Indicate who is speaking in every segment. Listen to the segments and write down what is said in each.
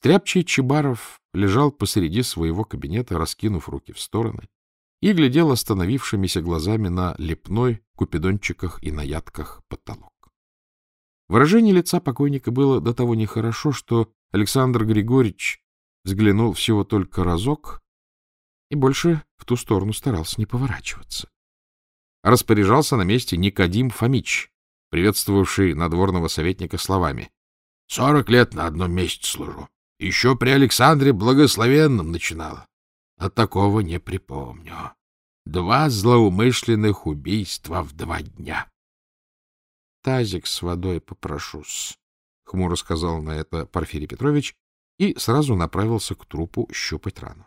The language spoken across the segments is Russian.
Speaker 1: Стряпчий Чебаров лежал посреди своего кабинета, раскинув руки в стороны, и глядел остановившимися глазами на лепной, купидончиках и на ядках потолок. Выражение лица покойника было до того нехорошо, что Александр Григорьевич взглянул всего только разок и больше в ту сторону старался не поворачиваться. Распоряжался на месте Никодим Фомич, приветствовавший надворного советника словами. — Сорок лет на одном месте служу. Еще при Александре Благословенном начинала. А такого не припомню. Два злоумышленных убийства в два дня. — Тазик с водой попрошусь, — хмуро сказал на это Порфирий Петрович и сразу направился к трупу щупать рану.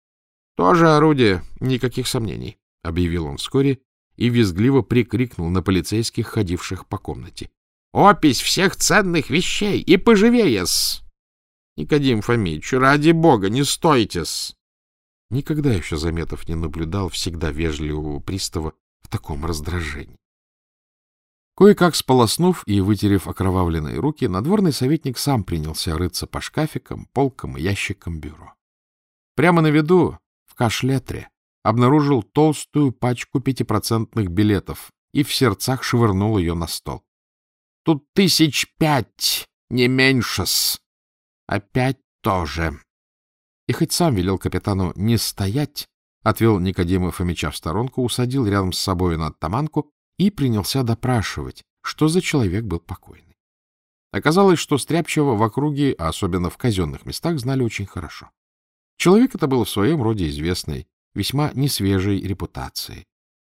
Speaker 1: — Тоже орудие, никаких сомнений, — объявил он вскоре и визгливо прикрикнул на полицейских, ходивших по комнате. — Опись всех ценных вещей и поживее-с! Никодим Фомич, ради бога, не стойте-с! Никогда еще Заметов не наблюдал всегда вежливого пристава в таком раздражении. Кое-как сполоснув и вытерев окровавленные руки, надворный советник сам принялся рыться по шкафикам, полкам и ящикам бюро. Прямо на виду, в кашлетре, обнаружил толстую пачку пятипроцентных билетов и в сердцах швырнул ее на стол. — Тут тысяч пять, не меньше-с. Опять тоже. И хоть сам велел капитану не стоять, отвел Никодима Фомича в сторонку, усадил рядом с собой на оттаманку и принялся допрашивать, что за человек был покойный. Оказалось, что Стряпчего в округе, а особенно в казенных местах, знали очень хорошо. Человек это был в своем роде известный, весьма несвежей репутацией.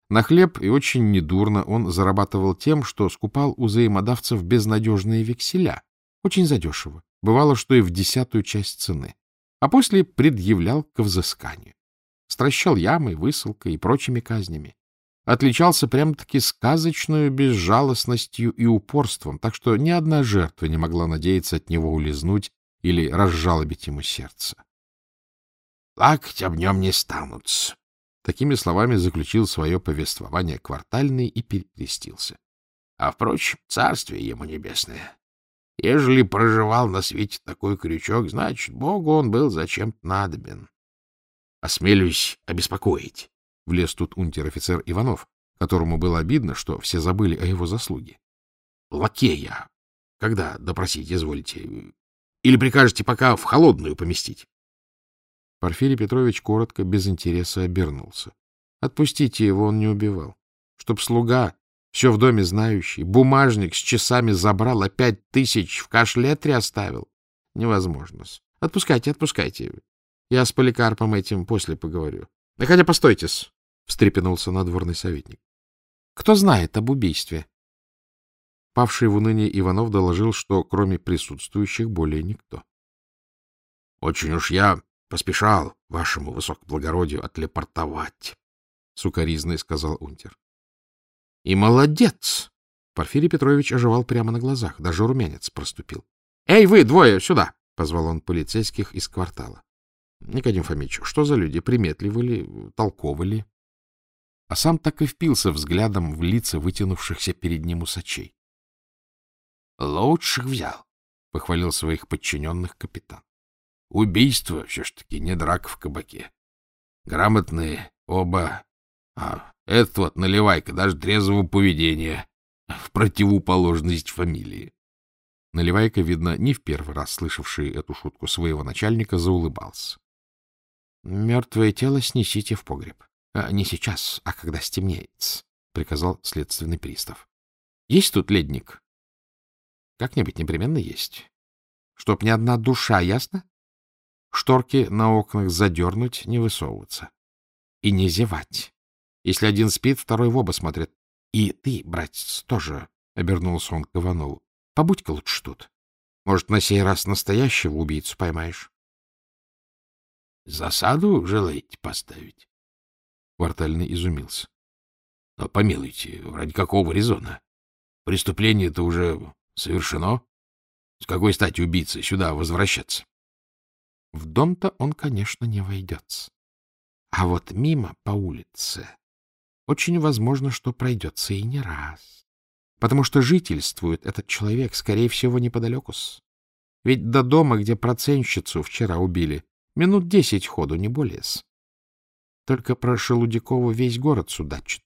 Speaker 1: На хлеб и очень недурно он зарабатывал тем, что скупал у взаимодавцев безнадежные векселя, очень задешево, бывало, что и в десятую часть цены а после предъявлял к взысканию. Стращал ямой, высылкой и прочими казнями. Отличался прям-таки сказочную безжалостностью и упорством, так что ни одна жертва не могла надеяться от него улизнуть или разжалобить ему сердце. — Плакать об нем не станут. Такими словами заключил свое повествование квартальный и перекрестился. А, впрочем, царствие ему небесное. Ежели проживал на свете такой крючок, значит, Богу он был зачем-то надобен. — Осмелюсь обеспокоить, — влез тут унтер-офицер Иванов, которому было обидно, что все забыли о его заслуге. — Лакея. Когда допросить изволите? Или прикажете пока в холодную поместить? Порфирий Петрович коротко, без интереса обернулся. Отпустите его, он не убивал. Чтоб слуга все в доме знающий. Бумажник с часами забрал, а пять тысяч в кашлетре оставил. Невозможно. Отпускайте, отпускайте. Я с Поликарпом этим после поговорю. Да хотя постойте-с, — встрепенулся надворный советник. Кто знает об убийстве? Павший в уныние Иванов доложил, что кроме присутствующих более никто. — Очень уж я поспешал вашему высокоблагородию отлепортовать, — сукоризный сказал унтер. И молодец! Порфирий Петрович оживал прямо на глазах, даже румянец проступил. — Эй, вы двое, сюда! — позвал он полицейских из квартала. — Никодим Фомич, что за люди, приметливы ли, толковы ли? А сам так и впился взглядом в лица вытянувшихся перед ним усачей. — Лучших взял, — похвалил своих подчиненных капитан. — Убийство все ж таки не драк в кабаке. Грамотные оба, а этот вот наливайка даже трезвого поведения, в противоположность фамилии. Наливайка, видно, не в первый раз слышавший эту шутку своего начальника, заулыбался. — Мертвое тело снесите в погреб. А, не сейчас, а когда стемнеет, — приказал следственный пристав. — Есть тут ледник? — Как-нибудь непременно есть. Чтоб ни одна душа, ясно? Шторки на окнах задернуть, не высовываться. И не зевать. Если один спит, второй в оба смотрит. И ты, братец, тоже, — обернулся он к Иванову, — побудь-ка лучше тут. Может, на сей раз настоящего убийцу поймаешь? — Засаду желаете поставить? Квартальный изумился. — Но помилуйте, ради какого резона? Преступление-то уже совершено. С какой стати убийцы сюда возвращаться? В дом-то он, конечно, не войдется. А вот мимо по улице очень возможно, что пройдется и не раз. Потому что жительствует этот человек, скорее всего, неподалеку. -с. Ведь до дома, где процентщицу вчера убили, минут десять ходу, не более -с. Только про Шелудякову весь город судачит.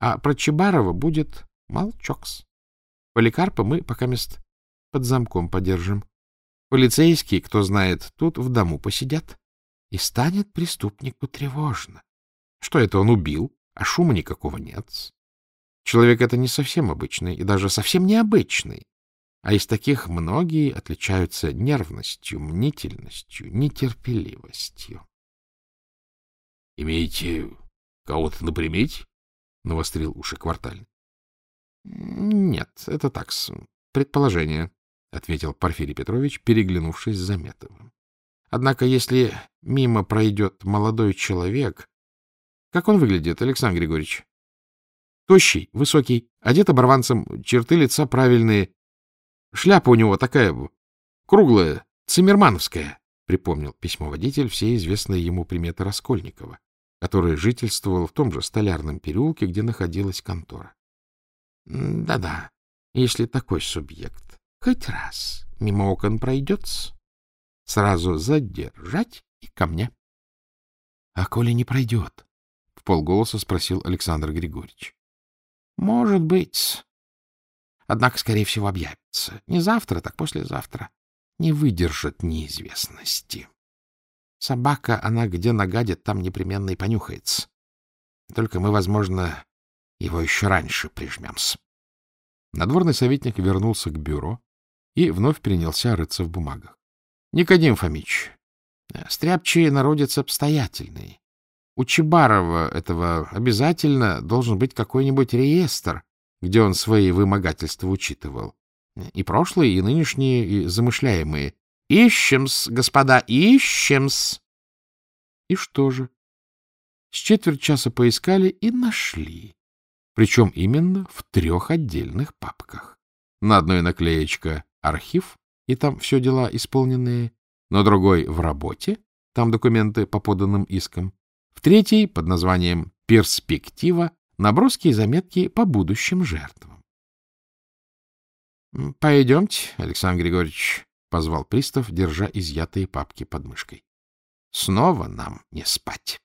Speaker 1: А про Чебарова будет молчокс. Поликарпа мы пока мест под замком подержим. Полицейские, кто знает, тут в дому посидят. И станет преступнику тревожно. Что это он убил, а шума никакого нет. Человек это не совсем обычный и даже совсем необычный. А из таких многие отличаются нервностью, мнительностью, нетерпеливостью.
Speaker 2: — Имеете кого-то на примете? — навострил уши квартальный.
Speaker 1: — Нет, это так, предположение, — ответил Порфирий Петрович, переглянувшись с Заметовым. — Однако, если мимо пройдет молодой человек... Как он выглядит, Александр Григорьевич? Тощий, высокий, одет оборванцем, черты лица правильные. Шляпа у него такая круглая, циммермановская, — припомнил письмоводитель все известные ему приметы Раскольникова который жительствовал в том же столярном переулке, где находилась контора. Да-да, если такой субъект хоть раз мимо окон пройдется, сразу задержать и ко мне. — А коли не пройдет? — полголоса спросил Александр Григорьевич. — Может быть. Однако, скорее всего, объявится. Не завтра, так послезавтра. Не выдержит неизвестности. Собака, она где нагадит, там непременно и понюхается. Только мы, возможно, его еще раньше прижмемся.
Speaker 2: Надворный советник вернулся к бюро и вновь принялся рыться в бумагах.
Speaker 1: — Никодим Фомич, стряпчий народец обстоятельный. У Чебарова этого обязательно должен быть какой-нибудь реестр, где он свои вымогательства учитывал. И прошлые, и нынешние, и замышляемые. Ищем-с, господа, ищем-с. И что же? С четверть часа поискали и нашли. Причем именно в трех отдельных папках. На одной наклеечка «Архив», и там все дела исполненные. На другой «В работе», там документы по поданным искам. В третьей, под названием «Перспектива», наброски и заметки по будущим жертвам. — Пойдемте, Александр Григорьевич, — позвал пристав, держа изъятые папки под мышкой. — Снова нам не спать.